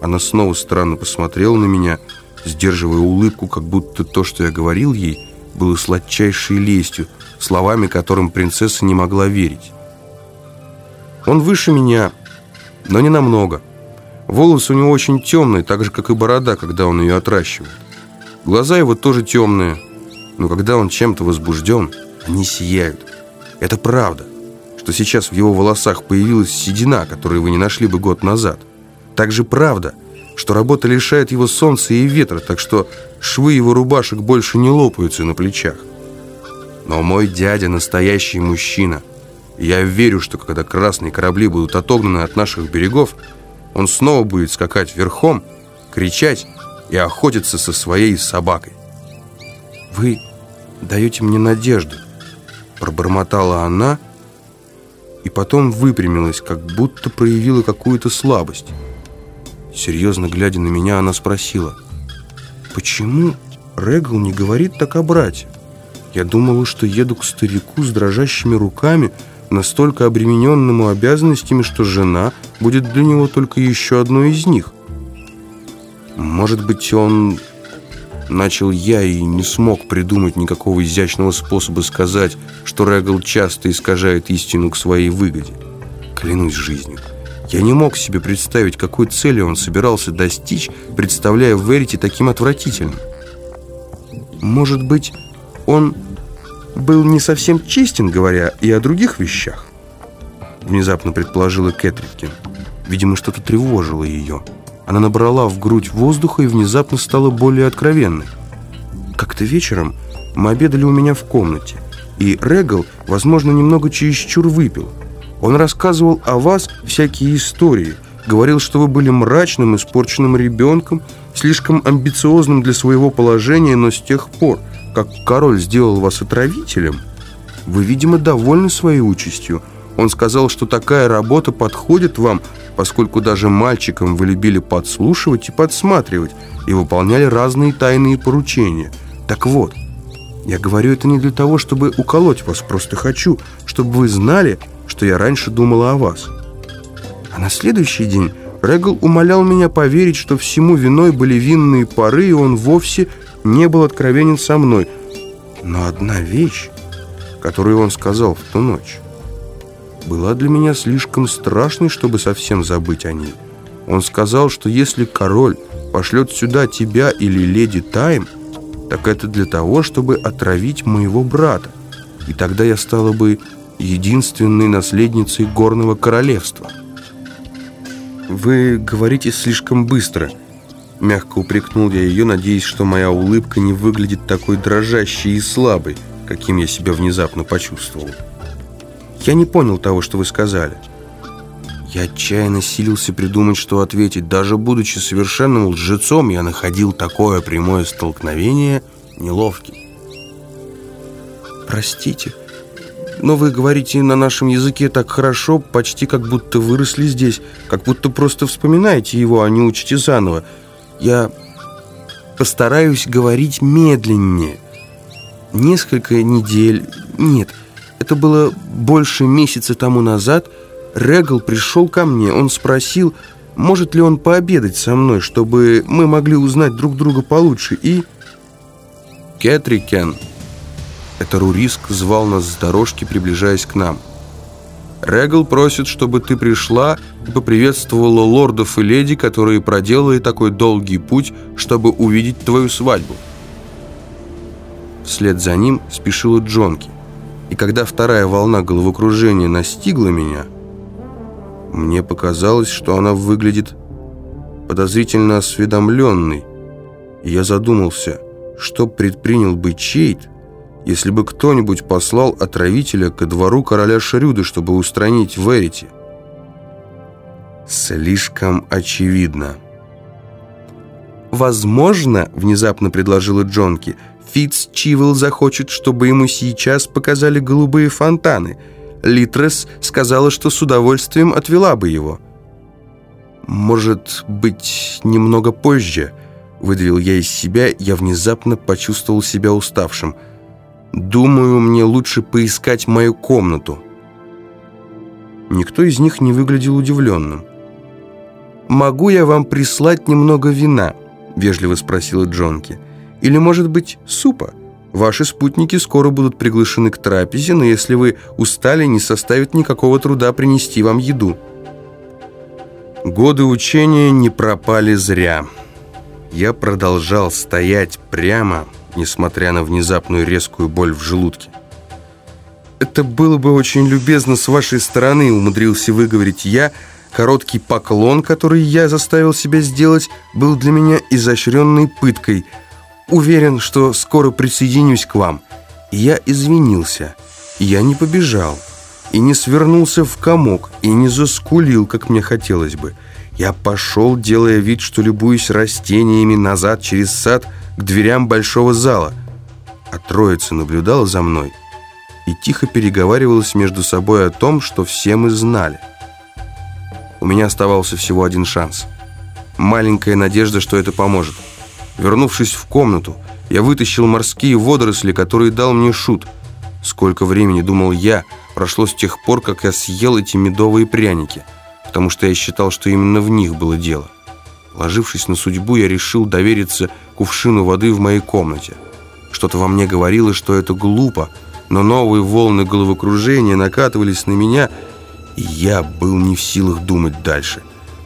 Она снова странно посмотрела на меня, сдерживая улыбку, как будто то, что я говорил ей, было сладчайшей лестью, словами которым принцесса не могла верить. Он выше меня, но не намного. Волосы у него очень темные, так же, как и борода, когда он ее отращивает. Глаза его тоже темные, но когда он чем-то возбужден, они сияют. Это правда, что сейчас в его волосах появилась седина, которую вы не нашли бы год назад. Также правда, что работа лишает его солнца и ветра, так что швы его рубашек больше не лопаются на плечах. Но мой дядя настоящий мужчина. Я верю, что когда красные корабли будут отогнаны от наших берегов, он снова будет скакать верхом, кричать и охотиться со своей собакой. «Вы даете мне надежду», — пробормотала она, и потом выпрямилась, как будто проявила какую-то слабость. Серьезно глядя на меня, она спросила, «Почему Регл не говорит так о брате? Я думала, что еду к старику с дрожащими руками, настолько обремененному обязанностями, что жена будет для него только еще одной из них. Может быть, он... Начал я и не смог придумать никакого изящного способа сказать, что Регл часто искажает истину к своей выгоде. Клянусь жизнью. Я не мог себе представить, какой цели он собирался достичь, представляя Верити таким отвратительным. Может быть, он был не совсем честен, говоря и о других вещах? Внезапно предположила Кэтрикин. Видимо, что-то тревожило ее. Она набрала в грудь воздуха и внезапно стала более откровенной. Как-то вечером мы обедали у меня в комнате, и Регал, возможно, немного чересчур выпил. Он рассказывал о вас всякие истории, говорил, что вы были мрачным, испорченным ребенком, слишком амбициозным для своего положения, но с тех пор, как король сделал вас отравителем, вы, видимо, довольны своей участью. Он сказал, что такая работа подходит вам, поскольку даже мальчикам вы любили подслушивать и подсматривать, и выполняли разные тайные поручения. Так вот, я говорю это не для того, чтобы уколоть вас, просто хочу, чтобы вы знали, что я раньше думала о вас. А на следующий день Регл умолял меня поверить, что всему виной были винные пары, и он вовсе не был откровенен со мной. Но одна вещь, которую он сказал в ту ночь была для меня слишком страшной, чтобы совсем забыть о ней. Он сказал, что если король пошлет сюда тебя или леди Тайм, так это для того, чтобы отравить моего брата. И тогда я стала бы единственной наследницей горного королевства. «Вы говорите слишком быстро», — мягко упрекнул я ее, надеясь, что моя улыбка не выглядит такой дрожащей и слабой, каким я себя внезапно почувствовал. Я не понял того, что вы сказали. Я отчаянно силился придумать, что ответить. Даже будучи совершенным лжецом, я находил такое прямое столкновение неловким. Простите, но вы говорите на нашем языке так хорошо, почти как будто выросли здесь, как будто просто вспоминаете его, а не учите заново. Я постараюсь говорить медленнее. Несколько недель... Нет, это было больше месяца тому назад. Регал пришел ко мне. Он спросил, может ли он пообедать со мной, чтобы мы могли узнать друг друга получше. И... Кэтрикен. Это Руриск звал нас с дорожки, приближаясь к нам. Регал просит, чтобы ты пришла и поприветствовала лордов и леди, которые проделали такой долгий путь, чтобы увидеть твою свадьбу. Вслед за ним спешила Джонки. И когда вторая волна головокружения настигла меня, мне показалось, что она выглядит подозрительно осведомленной. И я задумался, что предпринял бы Чейт, если бы кто-нибудь послал отравителя ко двору короля Шарюда, чтобы устранить Верити. Слишком очевидно. «Возможно, — внезапно предложила Джонки, — Фитц Чивел захочет, чтобы ему сейчас показали голубые фонтаны. Литрес сказала, что с удовольствием отвела бы его. «Может быть, немного позже?» Выдавил я из себя, я внезапно почувствовал себя уставшим. «Думаю, мне лучше поискать мою комнату». Никто из них не выглядел удивленным. «Могу я вам прислать немного вина?» — вежливо спросила Джонки. «Или, может быть, супа? Ваши спутники скоро будут приглашены к трапезе, но если вы устали, не составит никакого труда принести вам еду». Годы учения не пропали зря. Я продолжал стоять прямо, несмотря на внезапную резкую боль в желудке. «Это было бы очень любезно с вашей стороны», — умудрился выговорить я. Короткий поклон, который я заставил себя сделать, был для меня изощренной пыткой. «Уверен, что скоро присоединюсь к вам». Я извинился. Я не побежал. И не свернулся в комок, и не заскулил, как мне хотелось бы. Я пошел, делая вид, что любуюсь растениями назад через сад к дверям большого зала. А троица наблюдала за мной и тихо переговаривалась между собой о том, что все мы знали. У меня оставался всего один шанс. Маленькая надежда, что это поможет. Вернувшись в комнату, я вытащил морские водоросли, которые дал мне шут. Сколько времени, думал я, прошло с тех пор, как я съел эти медовые пряники, потому что я считал, что именно в них было дело. Ложившись на судьбу, я решил довериться кувшину воды в моей комнате. Что-то во мне говорило, что это глупо, но новые волны головокружения накатывались на меня, и я был не в силах думать дальше.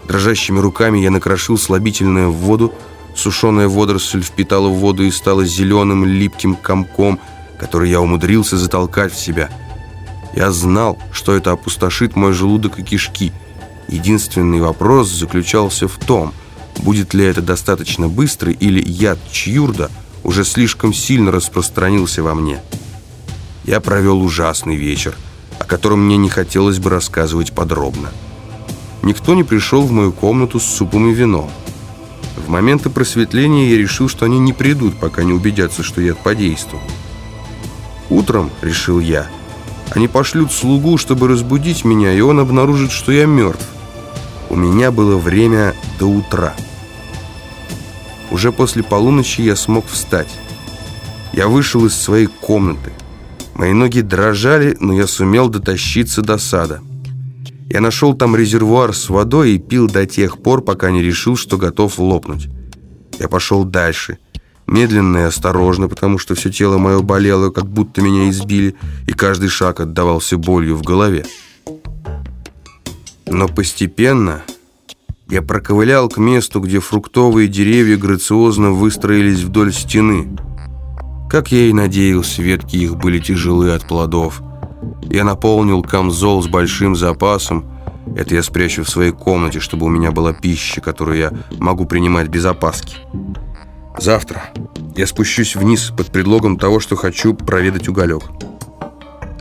Дрожащими руками я накрошил слабительное в воду, сушеная водоросль впитала воду и стала зеленым липким комком, который я умудрился затолкать в себя. Я знал, что это опустошит мой желудок и кишки. Единственный вопрос заключался в том, будет ли это достаточно быстро или яд Чьюрда уже слишком сильно распространился во мне. Я провел ужасный вечер, о котором мне не хотелось бы рассказывать подробно. Никто не пришел в мою комнату с супом и вином. В моменты просветления я решил, что они не придут, пока не убедятся, что я подействовал. Утром, решил я, они пошлют слугу, чтобы разбудить меня, и он обнаружит, что я мертв. У меня было время до утра. Уже после полуночи я смог встать. Я вышел из своей комнаты. Мои ноги дрожали, но я сумел дотащиться до сада. Я нашел там резервуар с водой и пил до тех пор, пока не решил, что готов лопнуть. Я пошел дальше, медленно и осторожно, потому что все тело мое болело, как будто меня избили, и каждый шаг отдавался болью в голове. Но постепенно я проковылял к месту, где фруктовые деревья грациозно выстроились вдоль стены – как я и надеялся, ветки их были тяжелы от плодов. Я наполнил камзол с большим запасом. Это я спрячу в своей комнате, чтобы у меня была пища, которую я могу принимать без опаски. Завтра я спущусь вниз под предлогом того, что хочу проведать уголек.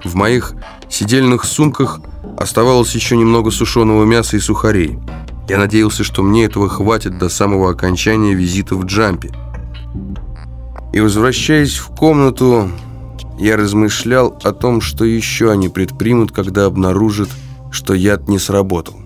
В моих сидельных сумках оставалось еще немного сушеного мяса и сухарей. Я надеялся, что мне этого хватит до самого окончания визита в Джампе. И, возвращаясь в комнату, я размышлял о том, что еще они предпримут, когда обнаружат, что яд не сработал.